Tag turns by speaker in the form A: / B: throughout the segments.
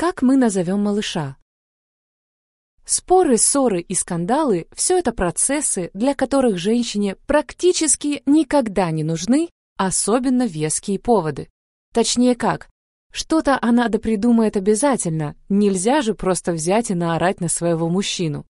A: Как мы назовем малыша? Споры, ссоры и скандалы – все это процессы, для которых женщине практически никогда не нужны особенно веские поводы. Точнее как, что-то она допридумает обязательно, нельзя же просто взять и наорать на своего мужчину.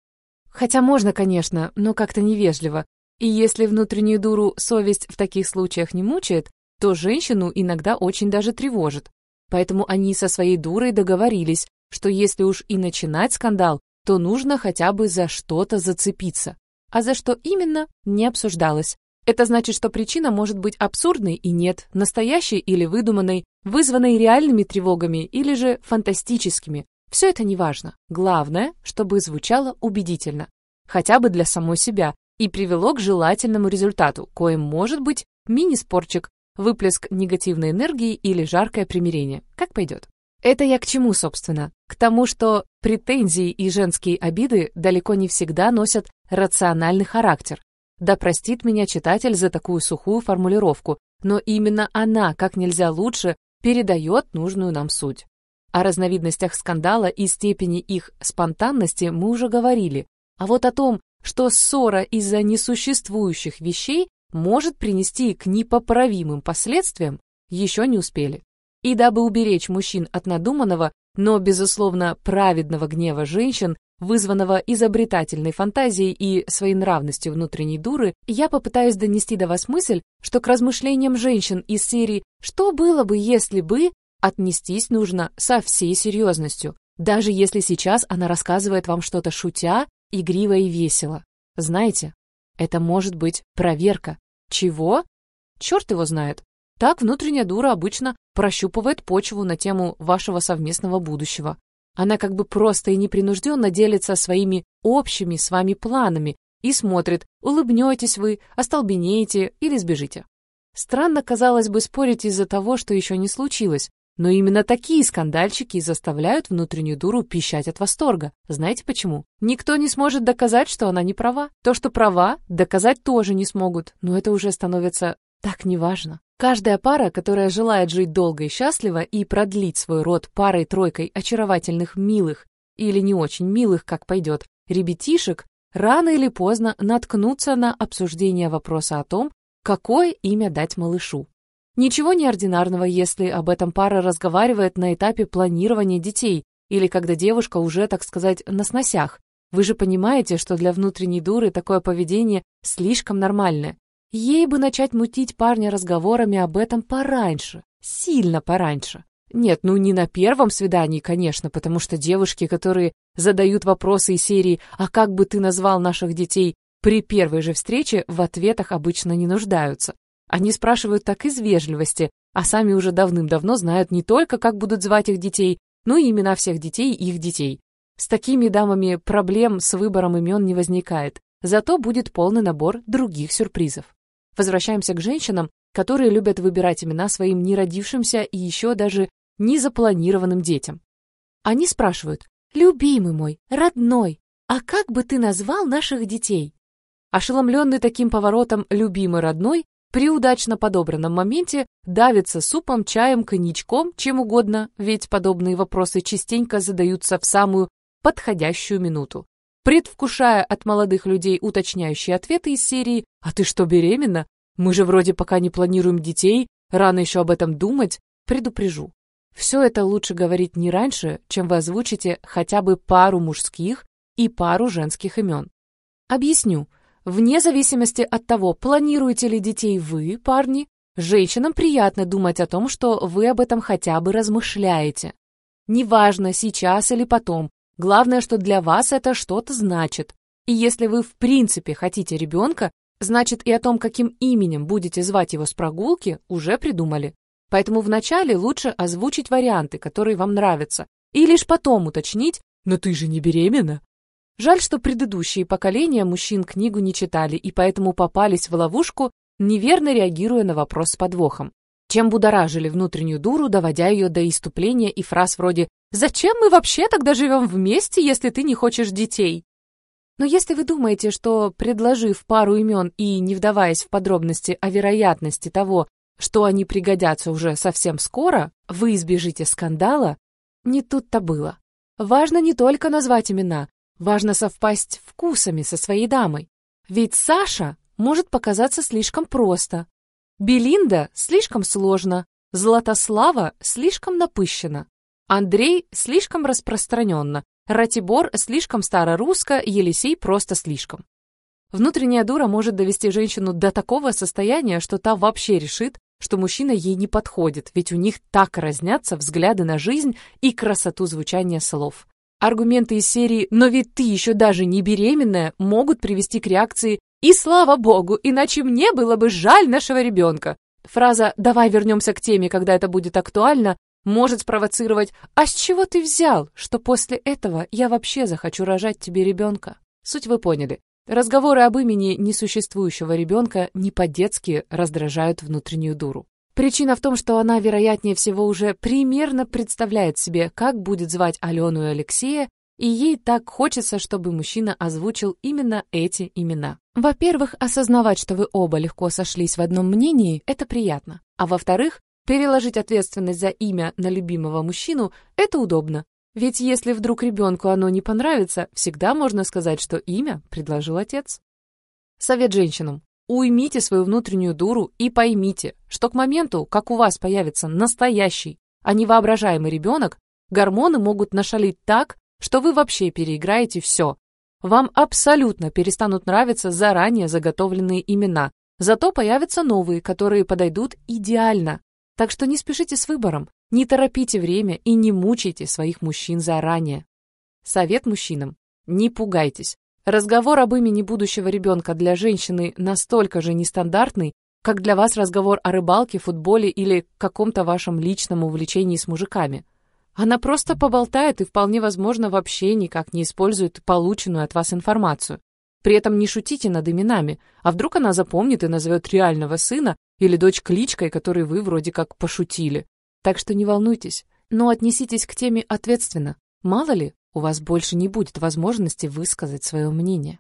A: Хотя можно, конечно, но как-то невежливо. И если внутреннюю дуру совесть в таких случаях не мучает, то женщину иногда очень даже тревожит. Поэтому они со своей дурой договорились, что если уж и начинать скандал, то нужно хотя бы за что-то зацепиться. А за что именно, не обсуждалось. Это значит, что причина может быть абсурдной и нет, настоящей или выдуманной, вызванной реальными тревогами или же фантастическими. Все это не важно. Главное, чтобы звучало убедительно. Хотя бы для самой себя и привело к желательному результату, коим может быть мини-спорчик, выплеск негативной энергии или жаркое примирение. Как пойдет. Это я к чему, собственно? К тому, что претензии и женские обиды далеко не всегда носят рациональный характер. Да простит меня читатель за такую сухую формулировку, но именно она, как нельзя лучше, передает нужную нам суть. О разновидностях скандала и степени их спонтанности мы уже говорили, а вот о том, что ссора из-за несуществующих вещей может принести к непоправимым последствиям, еще не успели. И дабы уберечь мужчин от надуманного, но, безусловно, праведного гнева женщин, вызванного изобретательной фантазией и своенравностью внутренней дуры, я попытаюсь донести до вас мысль, что к размышлениям женщин из серии «Что было бы, если бы?» отнестись нужно со всей серьезностью, даже если сейчас она рассказывает вам что-то шутя, игриво и весело. Знаете, это может быть проверка. Чего? Черт его знает. Так внутренняя дура обычно прощупывает почву на тему вашего совместного будущего. Она как бы просто и непринужденно делится своими общими с вами планами и смотрит, улыбнетесь вы, остолбенеете или сбежите. Странно, казалось бы, спорить из-за того, что еще не случилось, но именно такие скандальчики заставляют внутреннюю дуру пищать от восторга. Знаете почему? Никто не сможет доказать, что она не права. То, что права, доказать тоже не смогут, но это уже становится так неважно. Каждая пара, которая желает жить долго и счастливо и продлить свой род парой-тройкой очаровательных милых или не очень милых, как пойдет, ребятишек, рано или поздно наткнутся на обсуждение вопроса о том, какое имя дать малышу. Ничего неординарного, если об этом пара разговаривает на этапе планирования детей или когда девушка уже, так сказать, на сносях. Вы же понимаете, что для внутренней дуры такое поведение слишком нормальное. Ей бы начать мутить парня разговорами об этом пораньше, сильно пораньше. Нет, ну не на первом свидании, конечно, потому что девушки, которые задают вопросы из серии «А как бы ты назвал наших детей?» при первой же встрече в ответах обычно не нуждаются. Они спрашивают так из вежливости, а сами уже давным-давно знают не только, как будут звать их детей, но и имена всех детей и их детей. С такими дамами проблем с выбором имен не возникает, зато будет полный набор других сюрпризов. Возвращаемся к женщинам, которые любят выбирать имена своим неродившимся и еще даже незапланированным детям. Они спрашивают, «Любимый мой, родной, а как бы ты назвал наших детей?» Ошеломленный таким поворотом любимый родной при удачно подобранном моменте давится супом, чаем, коньячком, чем угодно, ведь подобные вопросы частенько задаются в самую подходящую минуту предвкушая от молодых людей уточняющие ответы из серии «А ты что, беременна? Мы же вроде пока не планируем детей, рано еще об этом думать», предупрежу. Все это лучше говорить не раньше, чем вы озвучите хотя бы пару мужских и пару женских имен. Объясню. Вне зависимости от того, планируете ли детей вы, парни, женщинам приятно думать о том, что вы об этом хотя бы размышляете. Неважно, сейчас или потом, Главное, что для вас это что-то значит. И если вы в принципе хотите ребенка, значит и о том, каким именем будете звать его с прогулки, уже придумали. Поэтому вначале лучше озвучить варианты, которые вам нравятся, и лишь потом уточнить «но ты же не беременна». Жаль, что предыдущие поколения мужчин книгу не читали и поэтому попались в ловушку, неверно реагируя на вопрос с подвохом чем будоражили внутреннюю дуру, доводя ее до иступления и фраз вроде «Зачем мы вообще тогда живем вместе, если ты не хочешь детей?» Но если вы думаете, что, предложив пару имен и не вдаваясь в подробности о вероятности того, что они пригодятся уже совсем скоро, вы избежите скандала, Не тут-то было. Важно не только назвать имена, важно совпасть вкусами со своей дамой. Ведь Саша может показаться слишком просто. Белинда слишком сложно, Златослава слишком напыщена, Андрей слишком распространенно, Ратибор слишком старорусско, Елисей просто слишком. Внутренняя дура может довести женщину до такого состояния, что та вообще решит, что мужчина ей не подходит, ведь у них так разнятся взгляды на жизнь и красоту звучания слов. Аргументы из серии «но ведь ты еще даже не беременная» могут привести к реакции «и слава богу, иначе мне было бы жаль нашего ребенка». Фраза «давай вернемся к теме, когда это будет актуально» может спровоцировать «а с чего ты взял, что после этого я вообще захочу рожать тебе ребенка?» Суть вы поняли. Разговоры об имени несуществующего ребенка не по-детски раздражают внутреннюю дуру. Причина в том, что она, вероятнее всего, уже примерно представляет себе, как будет звать Алену и Алексея, и ей так хочется, чтобы мужчина озвучил именно эти имена. Во-первых, осознавать, что вы оба легко сошлись в одном мнении, это приятно. А во-вторых, переложить ответственность за имя на любимого мужчину – это удобно. Ведь если вдруг ребенку оно не понравится, всегда можно сказать, что имя предложил отец. Совет женщинам. Уймите свою внутреннюю дуру и поймите, что к моменту, как у вас появится настоящий, а не воображаемый ребенок, гормоны могут нашалить так, что вы вообще переиграете все. Вам абсолютно перестанут нравиться заранее заготовленные имена, зато появятся новые, которые подойдут идеально. Так что не спешите с выбором, не торопите время и не мучайте своих мужчин заранее. Совет мужчинам. Не пугайтесь. Разговор об имени будущего ребенка для женщины настолько же нестандартный, как для вас разговор о рыбалке, футболе или каком-то вашем личном увлечении с мужиками. Она просто поболтает и вполне возможно вообще никак не использует полученную от вас информацию. При этом не шутите над именами, а вдруг она запомнит и назовет реального сына или дочь кличкой, которой вы вроде как пошутили. Так что не волнуйтесь, но отнеситесь к теме ответственно. Мало ли, у вас больше не будет возможности высказать свое мнение.